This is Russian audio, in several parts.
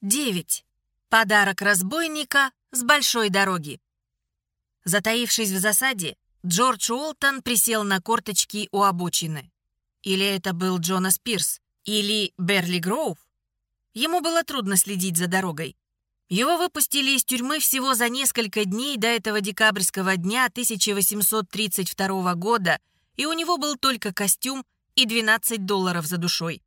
9. Подарок разбойника с большой дороги. Затаившись в засаде, Джордж Уолтон присел на корточки у обочины. Или это был Джонас Пирс, или Берли Гроув. Ему было трудно следить за дорогой. Его выпустили из тюрьмы всего за несколько дней до этого декабрьского дня 1832 года, и у него был только костюм и 12 долларов за душой.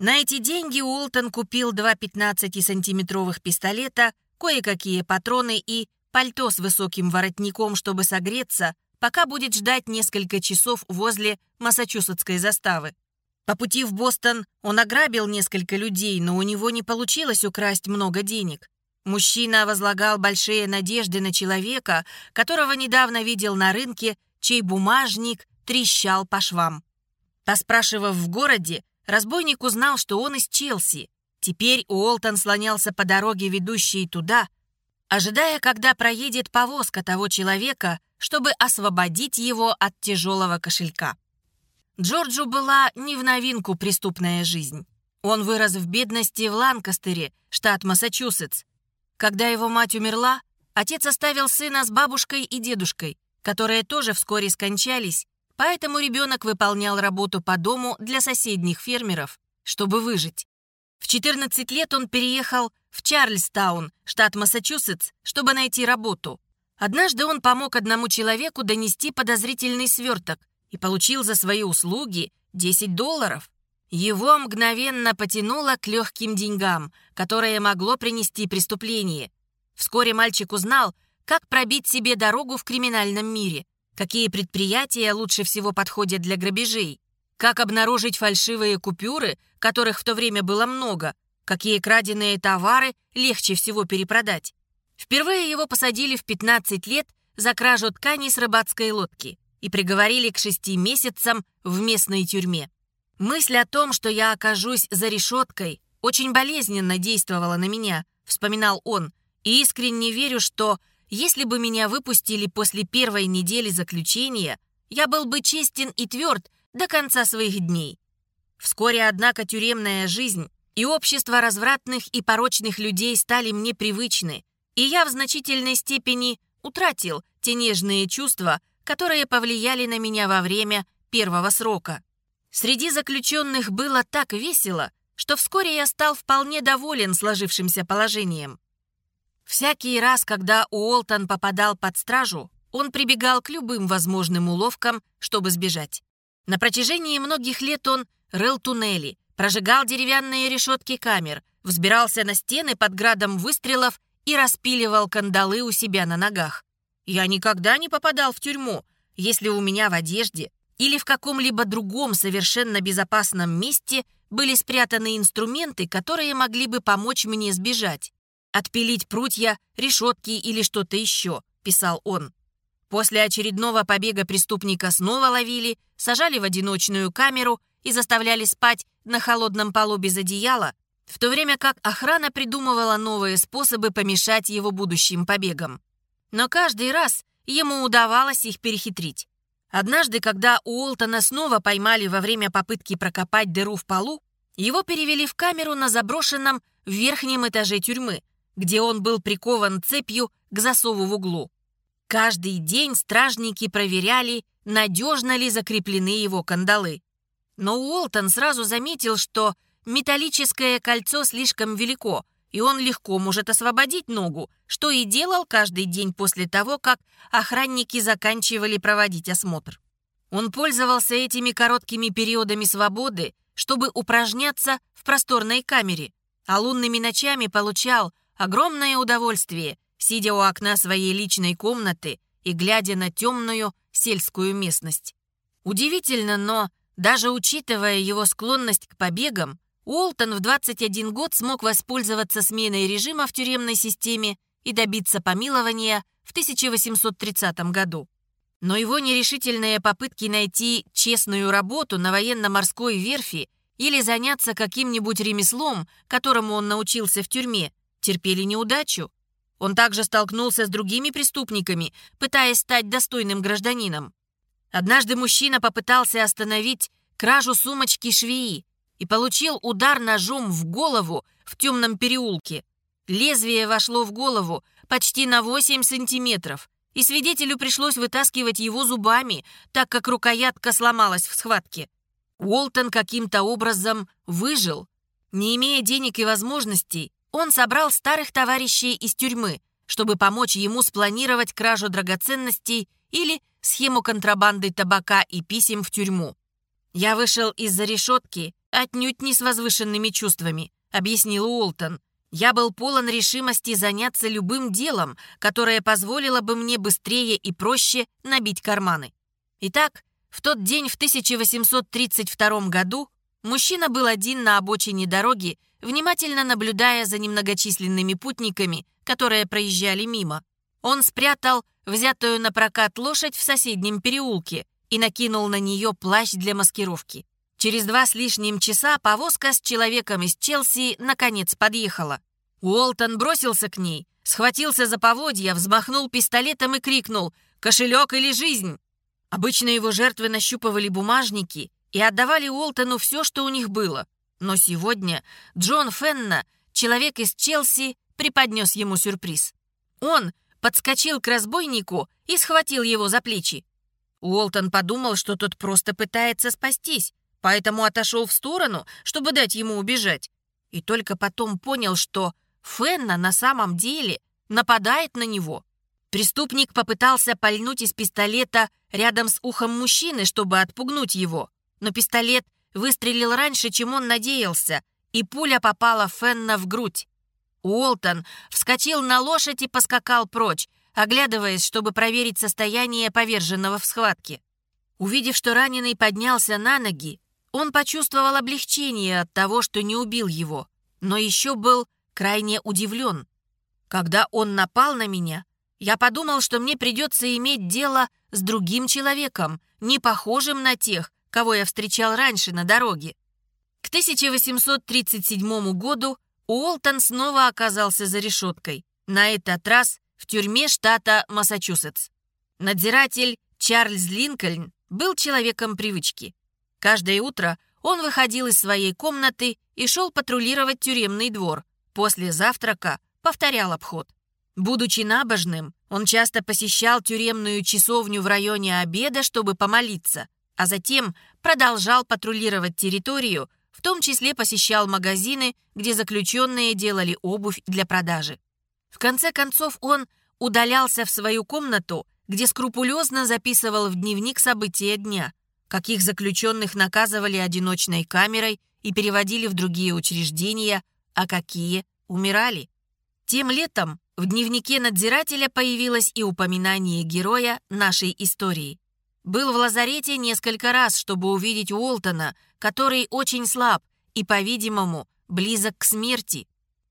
На эти деньги Уолтон купил два 15-сантиметровых пистолета, кое-какие патроны и пальто с высоким воротником, чтобы согреться, пока будет ждать несколько часов возле Массачусетской заставы. По пути в Бостон он ограбил несколько людей, но у него не получилось украсть много денег. Мужчина возлагал большие надежды на человека, которого недавно видел на рынке, чей бумажник трещал по швам. Поспрашивав в городе, Разбойник узнал, что он из Челси. Теперь Уолтон слонялся по дороге, ведущей туда, ожидая, когда проедет повозка того человека, чтобы освободить его от тяжелого кошелька. Джорджу была не в новинку преступная жизнь. Он вырос в бедности в Ланкастере, штат Массачусетс. Когда его мать умерла, отец оставил сына с бабушкой и дедушкой, которые тоже вскоре скончались, Поэтому ребенок выполнял работу по дому для соседних фермеров, чтобы выжить. В 14 лет он переехал в Чарльстаун, штат Массачусетс, чтобы найти работу. Однажды он помог одному человеку донести подозрительный сверток и получил за свои услуги 10 долларов. Его мгновенно потянуло к легким деньгам, которые могло принести преступление. Вскоре мальчик узнал, как пробить себе дорогу в криминальном мире какие предприятия лучше всего подходят для грабежей, как обнаружить фальшивые купюры, которых в то время было много, какие краденые товары легче всего перепродать. Впервые его посадили в 15 лет за кражу ткани с рыбацкой лодки и приговорили к шести месяцам в местной тюрьме. Мысль о том, что я окажусь за решеткой, очень болезненно действовала на меня, вспоминал он, и искренне верю, что если бы меня выпустили после первой недели заключения, я был бы честен и тверд до конца своих дней. Вскоре, однако, тюремная жизнь и общество развратных и порочных людей стали мне привычны, и я в значительной степени утратил те нежные чувства, которые повлияли на меня во время первого срока. Среди заключенных было так весело, что вскоре я стал вполне доволен сложившимся положением. Всякий раз, когда Уолтон попадал под стражу, он прибегал к любым возможным уловкам, чтобы сбежать. На протяжении многих лет он рыл туннели, прожигал деревянные решетки камер, взбирался на стены под градом выстрелов и распиливал кандалы у себя на ногах. Я никогда не попадал в тюрьму, если у меня в одежде или в каком-либо другом совершенно безопасном месте были спрятаны инструменты, которые могли бы помочь мне сбежать. «Отпилить прутья, решетки или что-то еще», — писал он. После очередного побега преступника снова ловили, сажали в одиночную камеру и заставляли спать на холодном полу без одеяла, в то время как охрана придумывала новые способы помешать его будущим побегам. Но каждый раз ему удавалось их перехитрить. Однажды, когда Уолтона снова поймали во время попытки прокопать дыру в полу, его перевели в камеру на заброшенном верхнем этаже тюрьмы, где он был прикован цепью к засову в углу. Каждый день стражники проверяли, надежно ли закреплены его кандалы. Но Уолтон сразу заметил, что металлическое кольцо слишком велико, и он легко может освободить ногу, что и делал каждый день после того, как охранники заканчивали проводить осмотр. Он пользовался этими короткими периодами свободы, чтобы упражняться в просторной камере, а лунными ночами получал Огромное удовольствие, сидя у окна своей личной комнаты и глядя на темную сельскую местность. Удивительно, но даже учитывая его склонность к побегам, Уолтон в 21 год смог воспользоваться сменой режима в тюремной системе и добиться помилования в 1830 году. Но его нерешительные попытки найти честную работу на военно-морской верфи или заняться каким-нибудь ремеслом, которому он научился в тюрьме, терпели неудачу. Он также столкнулся с другими преступниками, пытаясь стать достойным гражданином. Однажды мужчина попытался остановить кражу сумочки швеи и получил удар ножом в голову в темном переулке. Лезвие вошло в голову почти на 8 сантиметров, и свидетелю пришлось вытаскивать его зубами, так как рукоятка сломалась в схватке. Уолтон каким-то образом выжил. Не имея денег и возможностей, он собрал старых товарищей из тюрьмы, чтобы помочь ему спланировать кражу драгоценностей или схему контрабанды табака и писем в тюрьму. «Я вышел из-за решетки отнюдь не с возвышенными чувствами», — объяснил Уолтон. Я был полон решимости заняться любым делом, которое позволило бы мне быстрее и проще набить карманы. Итак, в тот день в 1832 году мужчина был один на обочине дороги, внимательно наблюдая за немногочисленными путниками, которые проезжали мимо. Он спрятал взятую на прокат лошадь в соседнем переулке и накинул на нее плащ для маскировки. Через два с лишним часа повозка с человеком из Челси наконец подъехала. Уолтон бросился к ней, схватился за поводья, взмахнул пистолетом и крикнул «Кошелек или жизнь?». Обычно его жертвы нащупывали бумажники и отдавали Уолтону все, что у них было. Но сегодня Джон Фенна, человек из Челси, преподнес ему сюрприз. Он подскочил к разбойнику и схватил его за плечи. Уолтон подумал, что тот просто пытается спастись, поэтому отошел в сторону, чтобы дать ему убежать. И только потом понял, что Фенна на самом деле нападает на него. Преступник попытался пальнуть из пистолета рядом с ухом мужчины, чтобы отпугнуть его. Но пистолет выстрелил раньше, чем он надеялся, и пуля попала Фенна в грудь. Уолтон вскочил на лошадь и поскакал прочь, оглядываясь, чтобы проверить состояние поверженного в схватке. Увидев, что раненый поднялся на ноги, он почувствовал облегчение от того, что не убил его, но еще был крайне удивлен. Когда он напал на меня, я подумал, что мне придется иметь дело с другим человеком, не похожим на тех, кого я встречал раньше на дороге. К 1837 году Уолтон снова оказался за решеткой, на этот раз в тюрьме штата Массачусетс. Надзиратель Чарльз Линкольн был человеком привычки. Каждое утро он выходил из своей комнаты и шел патрулировать тюремный двор. После завтрака повторял обход. Будучи набожным, он часто посещал тюремную часовню в районе обеда, чтобы помолиться, а затем продолжал патрулировать территорию, в том числе посещал магазины, где заключенные делали обувь для продажи. В конце концов он удалялся в свою комнату, где скрупулезно записывал в дневник события дня – каких заключенных наказывали одиночной камерой и переводили в другие учреждения, а какие умирали. Тем летом в дневнике надзирателя появилось и упоминание героя нашей истории. Был в лазарете несколько раз, чтобы увидеть Уолтона, который очень слаб и, по-видимому, близок к смерти.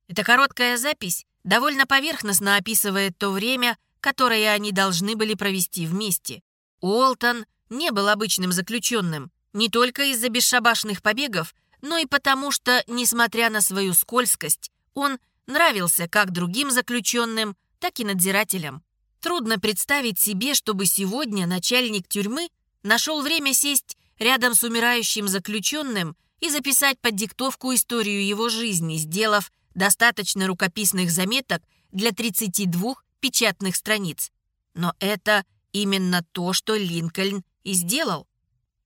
Эта короткая запись довольно поверхностно описывает то время, которое они должны были провести вместе. Уолтон не был обычным заключенным, не только из-за бесшабашных побегов, но и потому что, несмотря на свою скользкость, он нравился как другим заключенным, так и надзирателям. Трудно представить себе, чтобы сегодня начальник тюрьмы нашел время сесть рядом с умирающим заключенным и записать под диктовку историю его жизни, сделав достаточно рукописных заметок для 32 печатных страниц. Но это именно то, что Линкольн и сделал.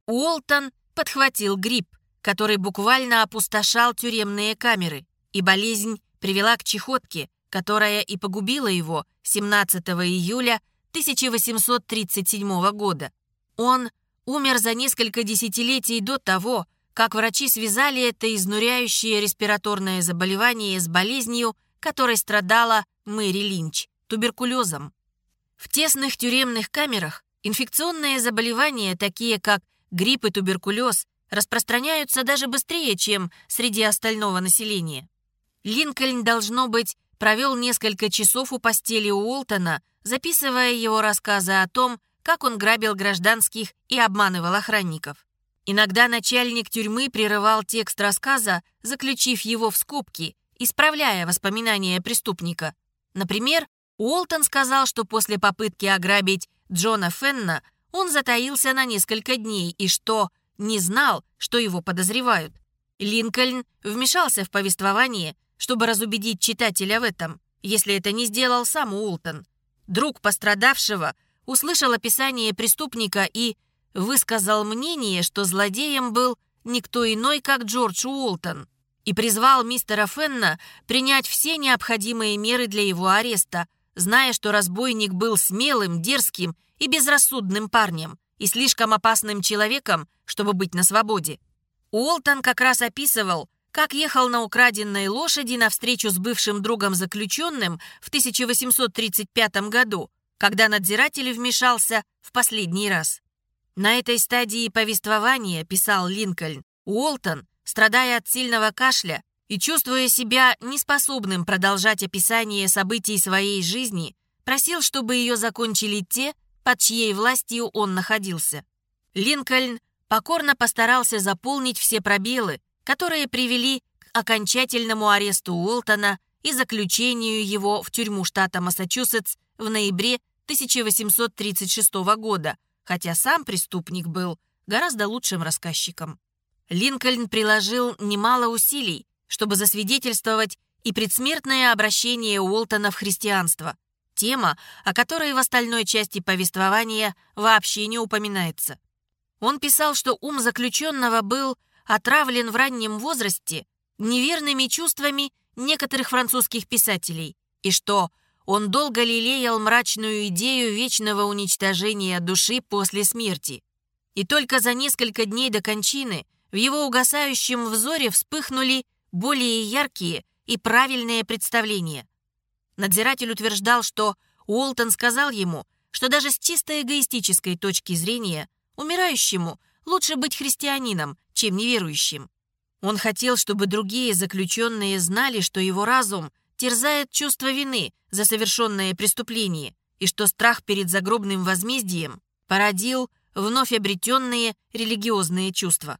Уолтон подхватил грипп, который буквально опустошал тюремные камеры, и болезнь привела к чехотке, которая и погубила его 17 июля 1837 года. Он умер за несколько десятилетий до того, как врачи связали это изнуряющее респираторное заболевание с болезнью, которой страдала Мэри Линч – туберкулезом. В тесных тюремных камерах Инфекционные заболевания, такие как грипп и туберкулез, распространяются даже быстрее, чем среди остального населения. Линкольн, должно быть, провел несколько часов у постели Уолтона, записывая его рассказы о том, как он грабил гражданских и обманывал охранников. Иногда начальник тюрьмы прерывал текст рассказа, заключив его в скобки, исправляя воспоминания преступника. Например, Уолтон сказал, что после попытки ограбить Джона Фенна он затаился на несколько дней и что не знал, что его подозревают. Линкольн вмешался в повествование, чтобы разубедить читателя в этом, если это не сделал сам Уолтон. Друг пострадавшего услышал описание преступника и высказал мнение, что злодеем был никто иной, как Джордж Уолтон, и призвал мистера Фенна принять все необходимые меры для его ареста, зная, что разбойник был смелым, дерзким и безрассудным парнем и слишком опасным человеком, чтобы быть на свободе. Уолтон как раз описывал, как ехал на украденной лошади на встречу с бывшим другом заключенным в 1835 году, когда надзиратель вмешался в последний раз. На этой стадии повествования, писал Линкольн, Уолтон, страдая от сильного кашля и чувствуя себя неспособным продолжать описание событий своей жизни, просил, чтобы ее закончили те, под чьей властью он находился. Линкольн покорно постарался заполнить все пробелы, которые привели к окончательному аресту Уолтона и заключению его в тюрьму штата Массачусетс в ноябре 1836 года, хотя сам преступник был гораздо лучшим рассказчиком. Линкольн приложил немало усилий, чтобы засвидетельствовать и предсмертное обращение Уолтона в христианство, тема, о которой в остальной части повествования вообще не упоминается. Он писал, что ум заключенного был отравлен в раннем возрасте неверными чувствами некоторых французских писателей, и что он долго лелеял мрачную идею вечного уничтожения души после смерти. И только за несколько дней до кончины в его угасающем взоре вспыхнули более яркие и правильные представления. Надзиратель утверждал, что Уолтон сказал ему, что даже с чисто эгоистической точки зрения умирающему лучше быть христианином, чем неверующим. Он хотел, чтобы другие заключенные знали, что его разум терзает чувство вины за совершенное преступление и что страх перед загробным возмездием породил вновь обретенные религиозные чувства.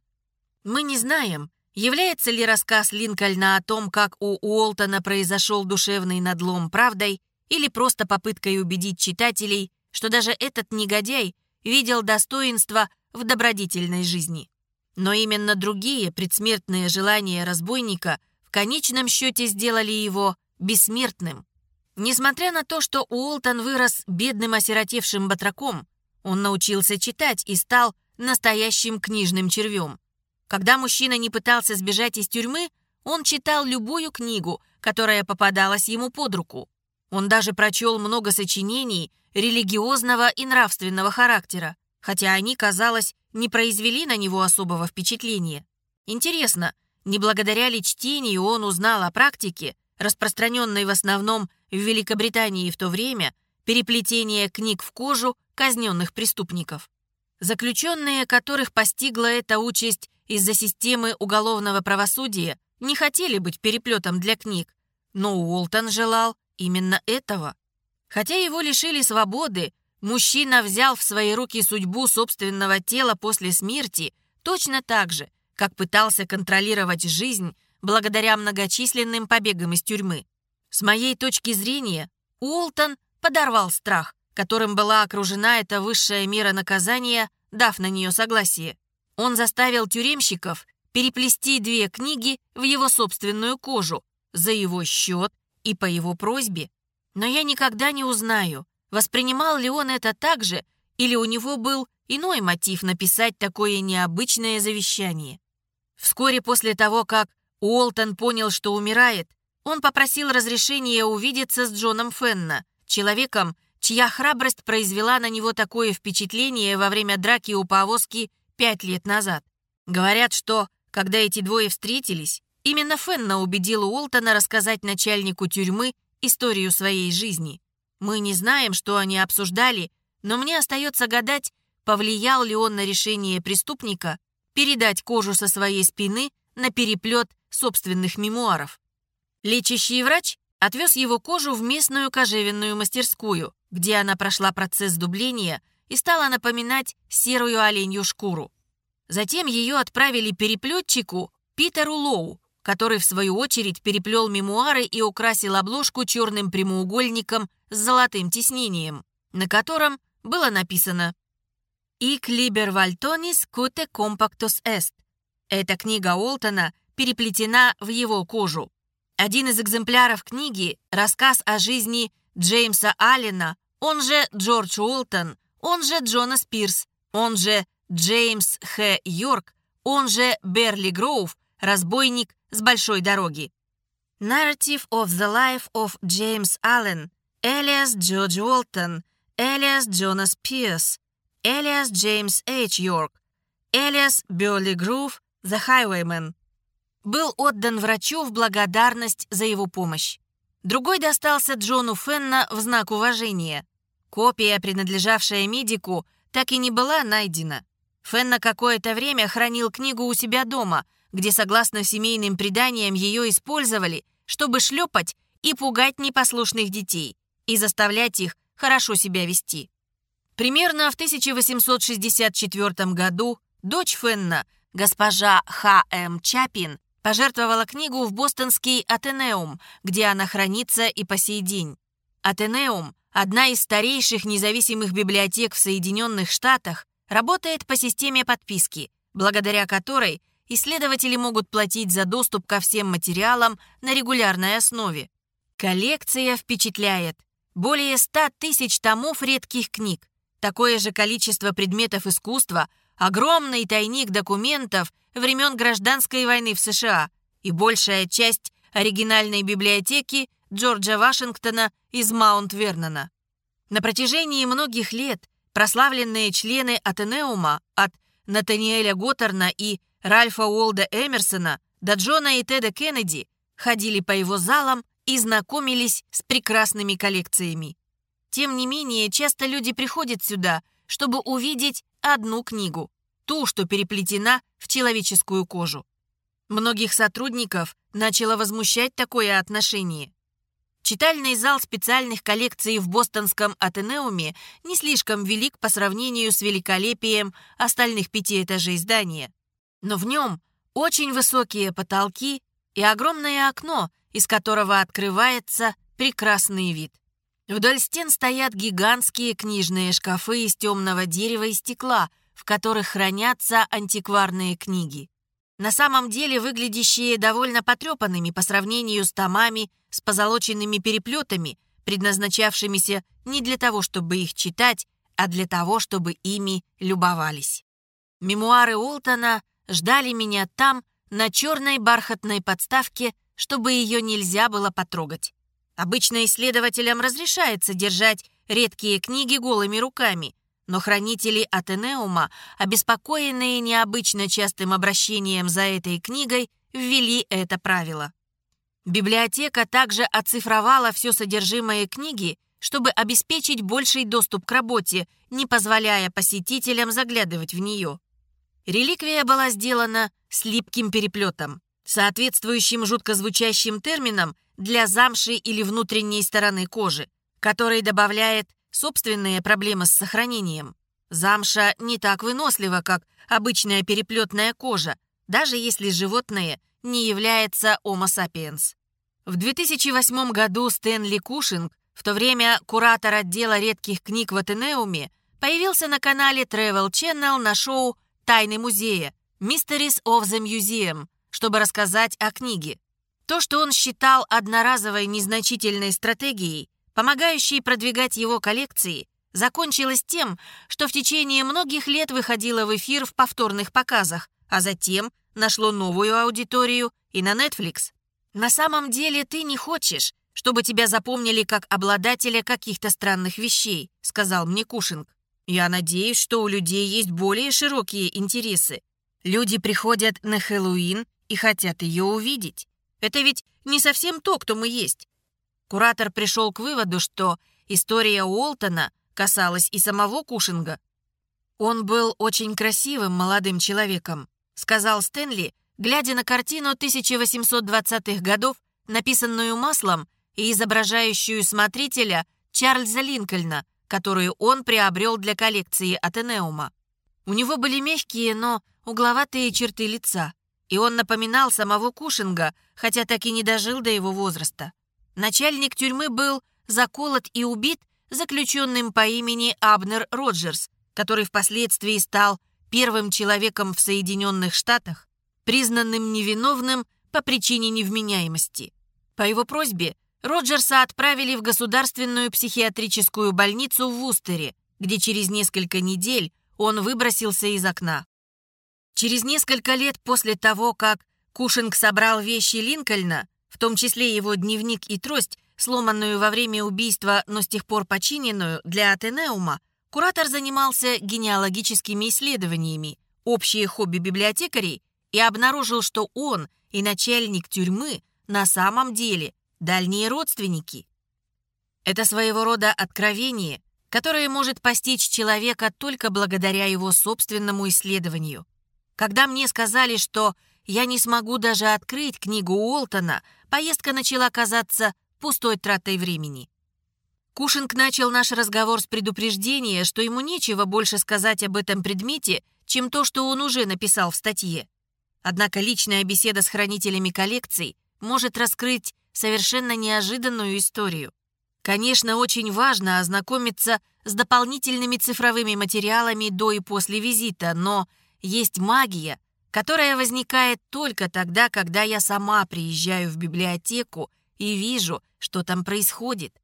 Мы не знаем, является ли рассказ Линкольна о том, как у Уолтона произошел душевный надлом правдой, или просто попыткой убедить читателей, что даже этот негодяй видел достоинство в добродетельной жизни. Но именно другие предсмертные желания разбойника в конечном счете сделали его бессмертным. Несмотря на то, что Уолтон вырос бедным осиротевшим батраком, он научился читать и стал настоящим книжным червем. Когда мужчина не пытался сбежать из тюрьмы, он читал любую книгу, которая попадалась ему под руку. Он даже прочел много сочинений религиозного и нравственного характера, хотя они, казалось, не произвели на него особого впечатления. Интересно, не благодаря ли чтению он узнал о практике, распространенной в основном в Великобритании в то время, переплетение книг в кожу казненных преступников. Заключенные, которых постигла эта участь из-за системы уголовного правосудия, не хотели быть переплетом для книг, но Уолтон желал именно этого. Хотя его лишили свободы, мужчина взял в свои руки судьбу собственного тела после смерти точно так же, как пытался контролировать жизнь благодаря многочисленным побегам из тюрьмы. С моей точки зрения, Уолтон подорвал страх, которым была окружена эта высшая мера наказания, дав на нее согласие. Он заставил тюремщиков переплести две книги в его собственную кожу за его счет и по его просьбе. Но я никогда не узнаю, воспринимал ли он это так же, или у него был иной мотив написать такое необычное завещание. Вскоре после того, как Уолтон понял, что умирает, он попросил разрешения увидеться с Джоном Фенна, человеком, чья храбрость произвела на него такое впечатление во время драки у повозки пять лет назад. Говорят, что, когда эти двое встретились, именно Фенна убедил Уолтона рассказать начальнику тюрьмы историю своей жизни. Мы не знаем, что они обсуждали, но мне остается гадать, повлиял ли он на решение преступника передать кожу со своей спины на переплет собственных мемуаров. Лечащий врач отвез его кожу в местную кожевенную мастерскую, где она прошла процесс дубления и стала напоминать серую оленью шкуру. Затем ее отправили переплетчику Питеру Лоу, который в свою очередь переплел мемуары и украсил обложку черным прямоугольником с золотым тиснением, на котором было написано «Ик либер вальтонис куте компактус эст». Эта книга Олтона переплетена в его кожу. Один из экземпляров книги – рассказ о жизни Джеймса Аллена, он же Джордж Уолтон, он же Джонас Пирс, он же Джеймс Х. Йорк, он же Берли Гроув, разбойник с большой дороги. Narrative of the Life of James Allen, alias George Walton, alias Jonas Pierce, alias James H. York, alias Берли Грув, The Highwayman был отдан врачу в благодарность за его помощь. Другой достался Джону Фенна в знак уважения. Копия, принадлежавшая медику, так и не была найдена. Фенна какое-то время хранил книгу у себя дома, где, согласно семейным преданиям, ее использовали, чтобы шлепать и пугать непослушных детей и заставлять их хорошо себя вести. Примерно в 1864 году дочь Фенна, госпожа Х.М. Чапин, пожертвовала книгу в бостонский Атенеум, где она хранится и по сей день. Атенеум, одна из старейших независимых библиотек в Соединенных Штатах, работает по системе подписки, благодаря которой исследователи могут платить за доступ ко всем материалам на регулярной основе. Коллекция впечатляет. Более 100 тысяч томов редких книг, такое же количество предметов искусства – огромный тайник документов времен Гражданской войны в США и большая часть оригинальной библиотеки Джорджа Вашингтона из Маунт-Вернона. На протяжении многих лет прославленные члены Атенеума от Натаниэля Готтерна и Ральфа Уолда Эмерсона до Джона и Теда Кеннеди ходили по его залам и знакомились с прекрасными коллекциями. Тем не менее, часто люди приходят сюда, чтобы увидеть одну книгу, ту, что переплетена в человеческую кожу. Многих сотрудников начало возмущать такое отношение. Читальный зал специальных коллекций в бостонском Атенеуме не слишком велик по сравнению с великолепием остальных пяти этажей здания. Но в нем очень высокие потолки и огромное окно, из которого открывается прекрасный вид. Вдоль стен стоят гигантские книжные шкафы из темного дерева и стекла, в которых хранятся антикварные книги. На самом деле выглядящие довольно потрепанными по сравнению с томами с позолоченными переплетами, предназначавшимися не для того, чтобы их читать, а для того, чтобы ими любовались. Мемуары Уолтона ждали меня там, на черной бархатной подставке, чтобы ее нельзя было потрогать. Обычно исследователям разрешается держать редкие книги голыми руками, но хранители Атенеума, обеспокоенные необычно частым обращением за этой книгой, ввели это правило. Библиотека также оцифровала все содержимое книги, чтобы обеспечить больший доступ к работе, не позволяя посетителям заглядывать в нее. Реликвия была сделана с липким переплетом, соответствующим жутко звучащим терминам для замши или внутренней стороны кожи, который добавляет собственные проблемы с сохранением. Замша не так вынослива, как обычная переплетная кожа, даже если животное не является Homo sapiens. В 2008 году Стэнли Кушинг, в то время куратор отдела редких книг в Атенеуме, появился на канале Travel Channel на шоу «Тайны музея» Mysteries of the Museum, чтобы рассказать о книге. То, что он считал одноразовой незначительной стратегией, помогающей продвигать его коллекции, закончилось тем, что в течение многих лет выходило в эфир в повторных показах, а затем нашло новую аудиторию и на Netflix. На самом деле ты не хочешь, чтобы тебя запомнили как обладателя каких-то странных вещей, сказал мне Кушинг. Я надеюсь, что у людей есть более широкие интересы. Люди приходят на Хэллоуин и хотят ее увидеть. Это ведь не совсем то, кто мы есть. Куратор пришел к выводу, что история Уолтона касалась и самого Кушинга. «Он был очень красивым молодым человеком», сказал Стэнли, глядя на картину 1820-х годов, написанную маслом и изображающую смотрителя Чарльза Линкольна, которую он приобрел для коллекции Атенеума. У него были мягкие, но угловатые черты лица и он напоминал самого Кушинга, хотя так и не дожил до его возраста. Начальник тюрьмы был заколот и убит заключенным по имени Абнер Роджерс, который впоследствии стал первым человеком в Соединенных Штатах, признанным невиновным по причине невменяемости. По его просьбе Роджерса отправили в государственную психиатрическую больницу в Вустере, где через несколько недель он выбросился из окна. Через несколько лет после того, как Кушинг собрал вещи Линкольна, в том числе его дневник и трость, сломанную во время убийства, но с тех пор починенную для Атенеума, куратор занимался генеалогическими исследованиями, общие хобби библиотекарей, и обнаружил, что он и начальник тюрьмы на самом деле дальние родственники. Это своего рода откровение, которое может постичь человека только благодаря его собственному исследованию. Когда мне сказали, что я не смогу даже открыть книгу Уолтона, поездка начала казаться пустой тратой времени. Кушинг начал наш разговор с предупреждения, что ему нечего больше сказать об этом предмете, чем то, что он уже написал в статье. Однако личная беседа с хранителями коллекций может раскрыть совершенно неожиданную историю. Конечно, очень важно ознакомиться с дополнительными цифровыми материалами до и после визита, но есть магия, которая возникает только тогда, когда я сама приезжаю в библиотеку и вижу, что там происходит.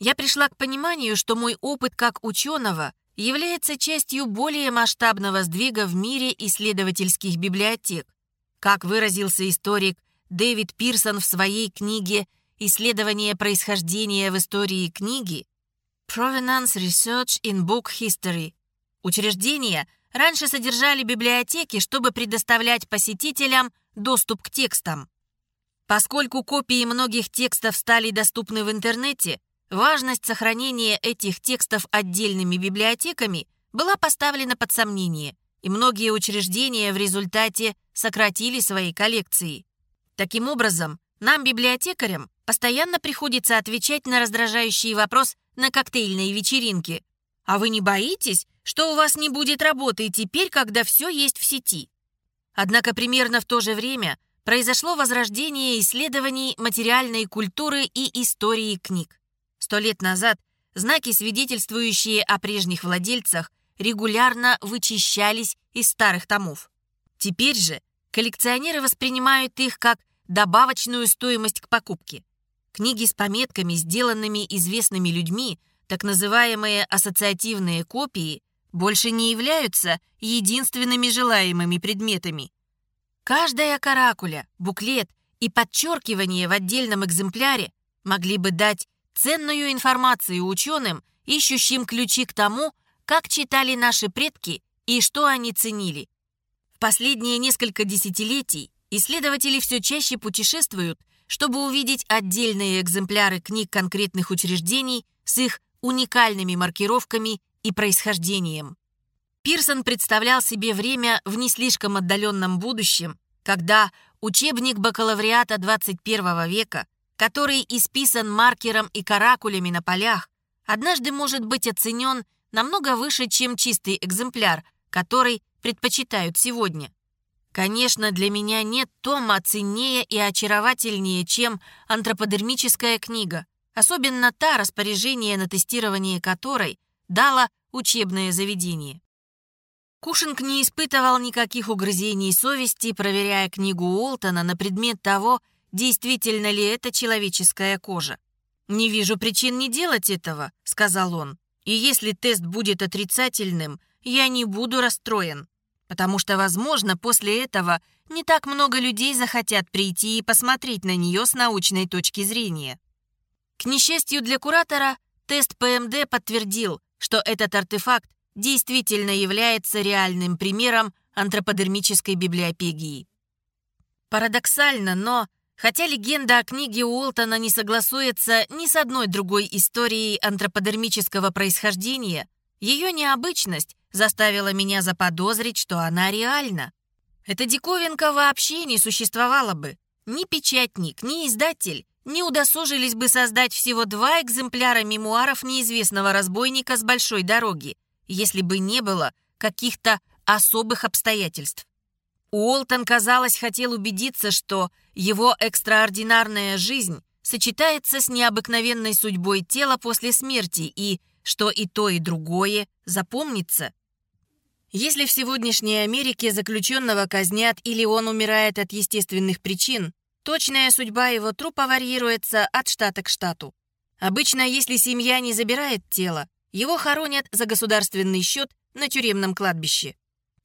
Я пришла к пониманию, что мой опыт как ученого является частью более масштабного сдвига в мире исследовательских библиотек. Как выразился историк Дэвид Пирсон в своей книге «Исследование происхождения в истории книги» Provenance Research in Book History. Учреждения – раньше содержали библиотеки, чтобы предоставлять посетителям доступ к текстам. Поскольку копии многих текстов стали доступны в интернете, важность сохранения этих текстов отдельными библиотеками была поставлена под сомнение, и многие учреждения в результате сократили свои коллекции. Таким образом, нам, библиотекарям, постоянно приходится отвечать на раздражающий вопрос на коктейльной вечеринке. А вы не боитесь, что у вас не будет работы теперь, когда все есть в сети. Однако примерно в то же время произошло возрождение исследований материальной культуры и истории книг. Сто лет назад знаки, свидетельствующие о прежних владельцах, регулярно вычищались из старых томов. Теперь же коллекционеры воспринимают их как добавочную стоимость к покупке. Книги с пометками, сделанными известными людьми, так называемые ассоциативные копии, больше не являются единственными желаемыми предметами. Каждая каракуля, буклет и подчеркивание в отдельном экземпляре могли бы дать ценную информацию ученым, ищущим ключи к тому, как читали наши предки и что они ценили. В последние несколько десятилетий исследователи все чаще путешествуют, чтобы увидеть отдельные экземпляры книг конкретных учреждений с их уникальными маркировками и происхождением. Пирсон представлял себе время в не слишком отдаленном будущем, когда учебник бакалавриата 21 века, который исписан маркером и каракулями на полях, однажды может быть оценен намного выше, чем чистый экземпляр, который предпочитают сегодня. Конечно, для меня нет тома ценнее и очаровательнее, чем антроподермическая книга, особенно та, распоряжение на тестирование которой дало учебное заведение. Кушинг не испытывал никаких угрызений совести, проверяя книгу Уолтона на предмет того, действительно ли это человеческая кожа. «Не вижу причин не делать этого», — сказал он. «И если тест будет отрицательным, я не буду расстроен, потому что, возможно, после этого не так много людей захотят прийти и посмотреть на нее с научной точки зрения». К несчастью для куратора, тест ПМД подтвердил, что этот артефакт действительно является реальным примером антроподермической библиопегии. Парадоксально, но хотя легенда о книге Уолтона не согласуется ни с одной другой историей антроподермического происхождения, ее необычность заставила меня заподозрить, что она реальна. Эта диковинка вообще не существовала бы. Ни печатник, ни издатель не удосужились бы создать всего два экземпляра мемуаров неизвестного разбойника с большой дороги, если бы не было каких-то особых обстоятельств. Уолтон, казалось, хотел убедиться, что его экстраординарная жизнь сочетается с необыкновенной судьбой тела после смерти и что и то, и другое запомнится. Если в сегодняшней Америке заключенного казнят или он умирает от естественных причин, Точная судьба его трупа варьируется от штата к штату. Обычно, если семья не забирает тело, его хоронят за государственный счет на тюремном кладбище.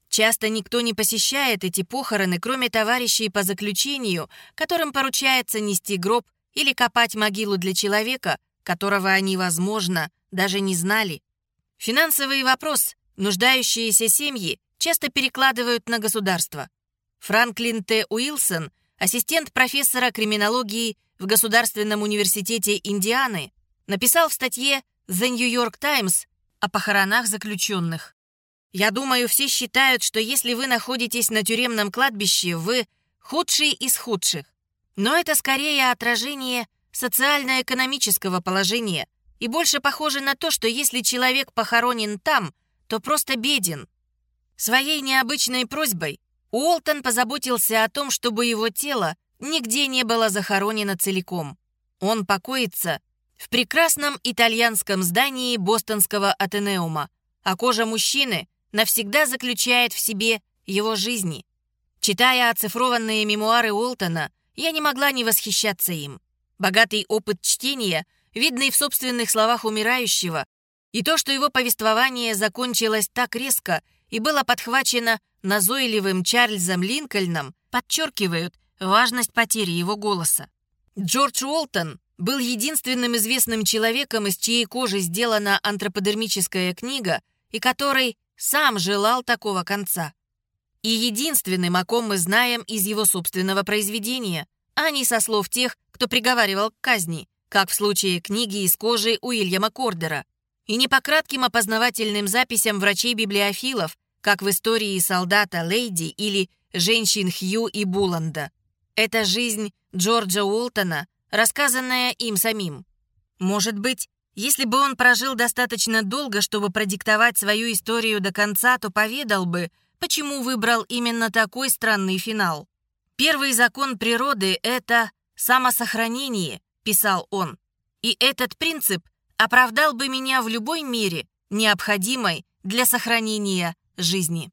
Часто никто не посещает эти похороны, кроме товарищей по заключению, которым поручается нести гроб или копать могилу для человека, которого они, возможно, даже не знали. Финансовый вопрос нуждающиеся семьи часто перекладывают на государство. Франклин Т. Уилсон, ассистент профессора криминологии в Государственном университете Индианы, написал в статье The New York Times о похоронах заключенных. «Я думаю, все считают, что если вы находитесь на тюремном кладбище, вы худший из худших. Но это скорее отражение социально-экономического положения и больше похоже на то, что если человек похоронен там, то просто беден. Своей необычной просьбой Уолтон позаботился о том, чтобы его тело нигде не было захоронено целиком. Он покоится в прекрасном итальянском здании бостонского Атенеума, а кожа мужчины навсегда заключает в себе его жизни. Читая оцифрованные мемуары Уолтона, я не могла не восхищаться им. Богатый опыт чтения, видный в собственных словах умирающего, и то, что его повествование закончилось так резко и было подхвачено назойливым Чарльзом Линкольном, подчеркивают важность потери его голоса. Джордж Уолтон был единственным известным человеком, из чьей кожи сделана антроподермическая книга, и который сам желал такого конца. И единственным, о ком мы знаем из его собственного произведения, а не со слов тех, кто приговаривал к казни, как в случае книги из кожи Уильяма Кордера, и не по кратким опознавательным записям врачей-библиофилов, как в истории солдата Лейди или женщин Хью и Буланда. Это жизнь Джорджа Уолтона, рассказанная им самим. Может быть, если бы он прожил достаточно долго, чтобы продиктовать свою историю до конца, то поведал бы, почему выбрал именно такой странный финал. Первый закон природы — это самосохранение, писал он. И этот принцип оправдал бы меня в любой мере, необходимой для сохранения жизни.